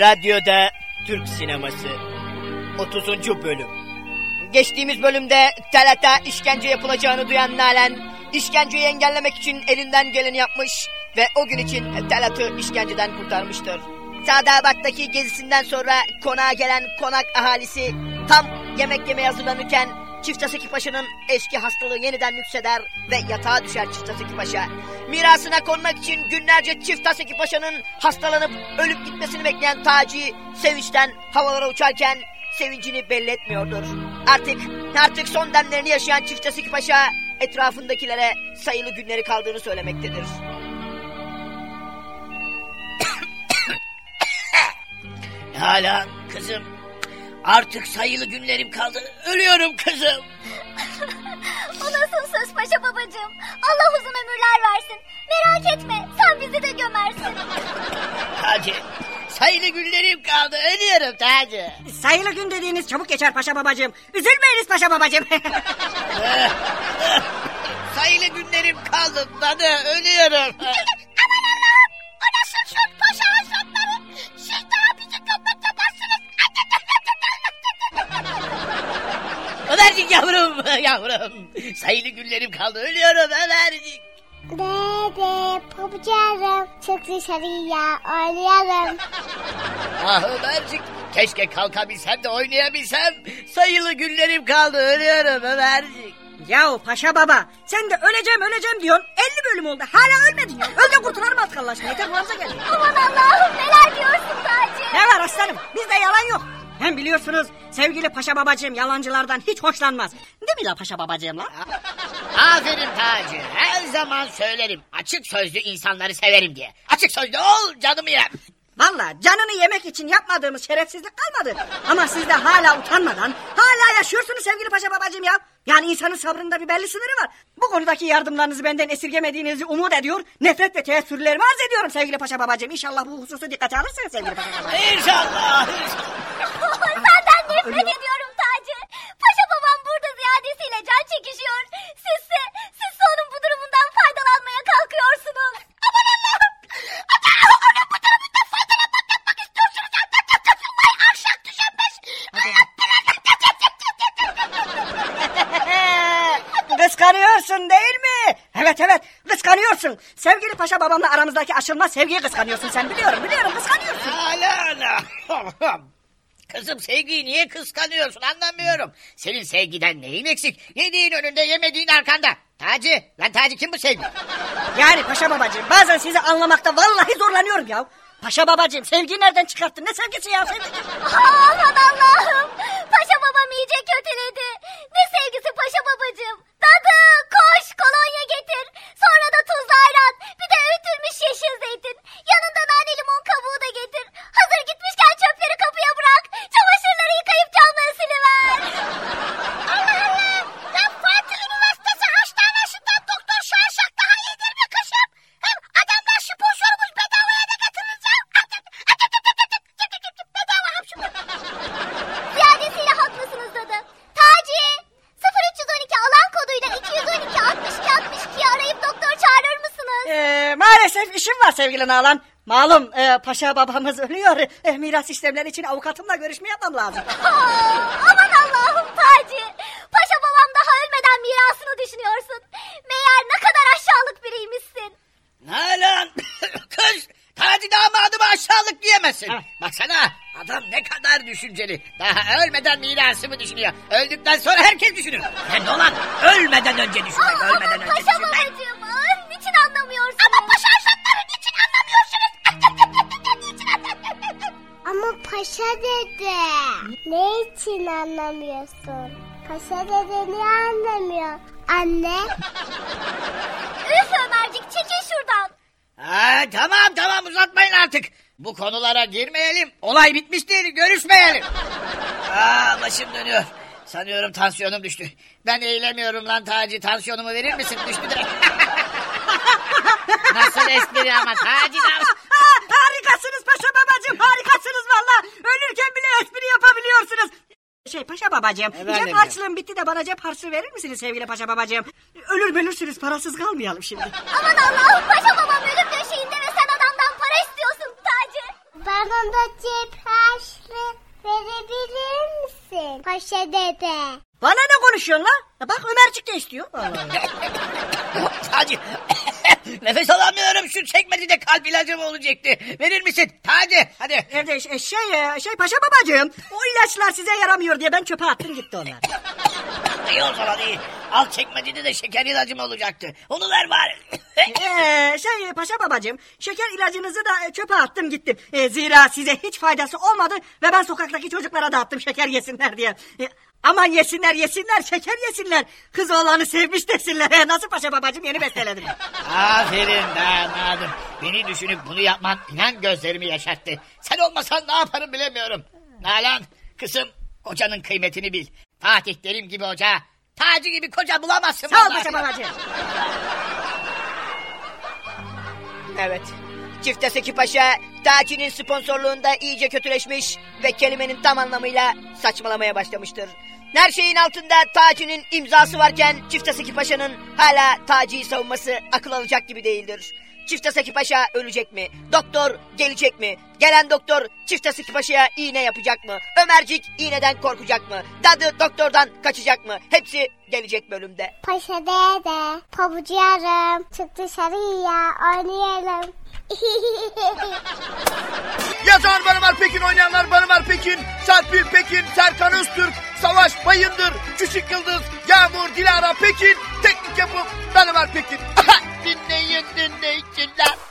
Radyoda Türk Sineması 30. Bölüm Geçtiğimiz bölümde Talat'a işkence yapılacağını duyan Nalan işkenceyi engellemek için elinden geleni yapmış ve o gün için Talat'ı işkenceden kurtarmıştır. Sadabat'taki gezisinden sonra konağa gelen konak ahalisi tam yemek yemeye hazırlanırken Çiftaseki Paşa'nın eski hastalığı yeniden yükseder ve yatağa düşer Çiftaseki Paşa. Mirasına konmak için günlerce Çiftaseki Paşa'nın hastalanıp ölüp gitmesini bekleyen Taci sevinçten havalara uçarken sevincini belli etmiyordur. Artık artık son demlerini yaşayan Çiftaseki Paşa etrafındakilere sayılı günleri kaldığını söylemektedir. Hala kızım artık sayılı günlerim kaldı. Ölüyorum kızım. o nasıl söz paşa babacığım? Allah uzun ömürler versin. Merak etme sen bizi de gömersin. Hadi sayılı günlerim kaldı. Ölüyorum Taci. Sayılı gün dediğiniz çabuk geçer paşa babacığım. Üzülmeyiniz paşa babacığım. sayılı günlerim kaldı. Dadı ölüyorum. Yavrum. Sayılı günlerim kaldı. Ölüyorum Ömercik. Dede, pabucarım. Çık dışarıya, oynayalım. Ah Ömercik keşke kalkabilsem de oynayabilsem. Sayılı günlerim kaldı. Ölüyorum Ömercik. Yahu paşa baba sen de öleceğim öleceğim diyorsun. 50 bölüm oldu hala ölmedin ya. Öl de kurtulalım artık Allah aşkına. Yeter buramıza gel. Aman Allah'ım neler diyorsun Taci? Ne var aslanım bizde yalan yok. Hem biliyorsunuz sevgili paşa babacığım yalancılardan hiç hoşlanmaz. Değil mi la paşa babacığım la? Aferin Taci. Her zaman söylerim. Açık sözlü insanları severim diye. Açık sözlü ol canımı ye. Valla canını yemek için yapmadığımız şerefsizlik kalmadı. Ama siz de hala utanmadan hala yaşıyorsunuz sevgili paşa babacığım ya. Yani insanın sabrında bir belli sınırı var. Bu konudaki yardımlarınızı benden esirgemediğinizi umut ediyor. Nefret ve teessürlerimi arz ediyorum sevgili paşa babacığım. İnşallah bu hususu dikkate alırsınız sevgili paşa babacığım. İnşallah. Paşa babamla aramızdaki aşılmaz sevgiyi kıskanıyorsun sen biliyorum biliyorum kıskanıyorsun. Hala ana. Kızım sevgiyi niye kıskanıyorsun anlamıyorum. Senin sevgiden neyin eksik? Yediğin önünde yemediğin arkanda. Taci. Lan Taci kim bu sevgi? Yani paşa babacığım bazen sizi anlamakta vallahi zorlanıyorum ya. Paşa babacığım sevgiyi nereden çıkarttın? Ne sevgisi ya sevgi? Aman Allah'ım. Paşa babam iyice kötüledi. Ne sevgisi paşa babacığım. İşim var sevgili Nalan. Malum e, paşa babamız ölüyor. E, miras işlemleri için avukatımla görüşme yapmam lazım. Aa, aman Allah'ım Taci. Paşa babam daha ölmeden mirasını düşünüyorsun. Meğer ne kadar aşağılık biriymişsin. Nalan. Kız. Taci damadıma aşağılık diyemezsin. Baksana adam ne kadar düşünceli. Daha ölmeden mirasımı düşünüyor. Öldükten sonra herkes düşünür. Hem olan ölmeden önce düşünmek. Aa, ölmeden ama önce paşa düşünmek. babacığım Ne için anlamıyorsun? Paşa dede niye anlamıyor? Anne. Üf Ömercik çekil şuradan. Ha, tamam tamam uzatmayın artık. Bu konulara girmeyelim. Olay bitmiştir görüşmeyelim. Aa, başım dönüyor. Sanıyorum tansiyonum düştü. Ben eğilemiyorum lan Taci. Tansiyonumu verir misin? Düştü de. Nasıl espri ama Taci harikasınız paşa babacığım harikasınız valla. Ölürken bile espri yapabiliyorsunuz. Şey paşa babacığım Efendim cep harçlığım bitti de bana cep harçlığı verir misiniz sevgili paşa babacığım? Ölür bölürsünüz parasız kalmayalım şimdi. Aman Allah'ım paşa babam ölüm döşeğinde ve sen adamdan para istiyorsun Taci. Bana da cep harçlığı verebilir misin paşa dede? Bana ne konuşuyorsun la? Bak Ömercik de istiyor. Vallahi. Taci nefes alamıyorum şu çekmecede kalp ilacım olacaktı. Verir misin? Hadi. Kardeş e, şey e, şey paşa babacığım o ilaçlar size yaramıyor diye ben çöpe attım gitti onlar. İyi o zaman iyi. Al çekmecede de şeker ilacım olacaktı. Onu ver bari. Ee, şey paşa babacığım şeker ilacınızı da e, çöpe attım gittim. E, zira size hiç faydası olmadı ve ben sokaktaki çocuklara dağıttım şeker yesinler diye. E, aman yesinler yesinler şeker yesinler. Kız oğlanı sevmiş desinler. Nasıl paşa babacığım yeni besteledim. Aferin damadım. Beni düşünüp bunu yapman inan gözlerimi yaşarttı. Sen olmasan ne yaparım bilemiyorum. Nalan kızım kocanın kıymetini bil. Fatih Terim gibi hoca, Taci gibi koca bulamazsın. Sağ ol paşa babacığım. Evet. Çifte Seki Paşa Taci'nin sponsorluğunda iyice kötüleşmiş ve kelimenin tam anlamıyla saçmalamaya başlamıştır. Her şeyin altında Taci'nin imzası varken Çifte Seki Paşa'nın hala Taci'yi savunması akıl alacak gibi değildir. Çifte Seki Paşa ölecek mi? Doktor gelecek mi? Gelen doktor Çifte Seki Paşa'ya iğne yapacak mı? Ömercik iğneden korkacak mı? Dadı doktordan kaçacak mı? Hepsi gelecek bölümde. Paşa dede. Pabucu yarım. Çık dışarıya oynayalım. Yazan Barımar Pekin, oynayanlar Barımar Pekin, Serpil Pekin, Serkan Öztürk, Savaş Bayındır, Küçük Yıldız, Yağmur Dilara Pekin, teknik yapım Barımar Pekin. dinleyin dinleyiciler.